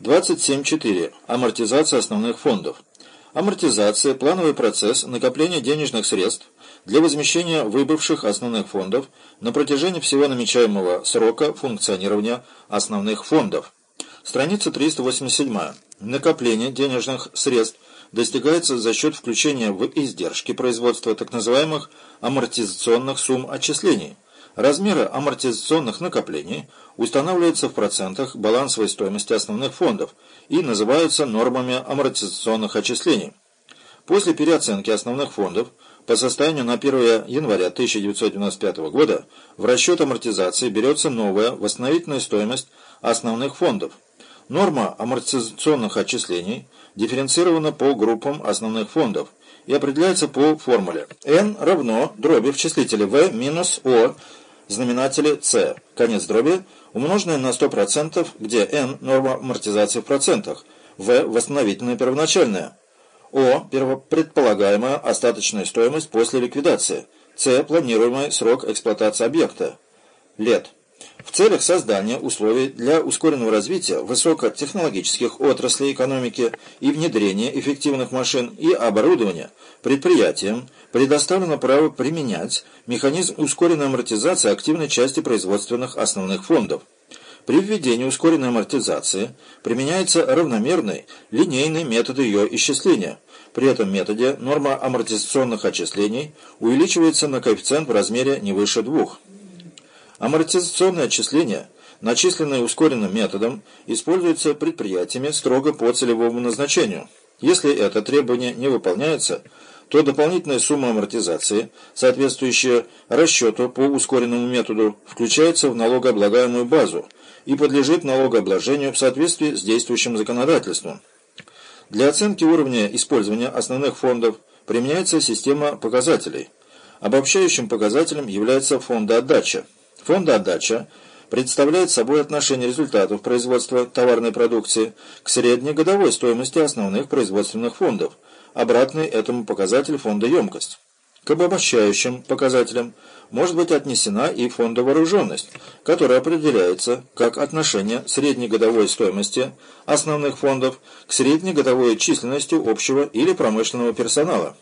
27.4. Амортизация основных фондов. Амортизация – плановый процесс накопления денежных средств для возмещения выбывших основных фондов на протяжении всего намечаемого срока функционирования основных фондов. Страница 387. Накопление денежных средств достигается за счет включения в издержки производства так называемых амортизационных сумм отчислений – Размеры амортизационных накоплений устанавливаются в процентах балансовой стоимости основных фондов и называются нормами амортизационных отчислений. После переоценки основных фондов по состоянию на 1 января 1995 года в расчет амортизации берется новая восстановительная стоимость основных фондов. Норма амортизационных отчислений дифференцирована по группам основных фондов и определяется по формуле n равно дроби в числителе v минус o знаменателе c, конец дроби, умноженное на 100%, где n – норма амортизации в процентах, v – восстановительная первоначальная, o – предполагаемая остаточная стоимость после ликвидации, c – планируемый срок эксплуатации объекта, лет. В целях создания условий для ускоренного развития высокотехнологических отраслей экономики и внедрения эффективных машин и оборудования предприятиям предоставлено право применять механизм ускоренной амортизации активной части производственных основных фондов. При введении ускоренной амортизации применяется равномерный линейный метод ее исчисления. При этом методе норма амортизационных отчислений увеличивается на коэффициент в размере не выше двух. Амортизационные отчисления, начисленные ускоренным методом, используются предприятиями строго по целевому назначению. Если это требование не выполняется, то дополнительная сумма амортизации, соответствующая расчету по ускоренному методу, включается в налогооблагаемую базу и подлежит налогообложению в соответствии с действующим законодательством. Для оценки уровня использования основных фондов применяется система показателей. Обобщающим показателем является фондоотдача. Фондоотдача представляет собой отношение результатов производства товарной продукции к среднегодовой стоимости основных производственных фондов, обратный этому показатель фонда емкость. К обобщающим показателям может быть отнесена и фондовооруженность, которая определяется как отношение среднегодовой стоимости основных фондов к среднегодовой численности общего или промышленного персонала.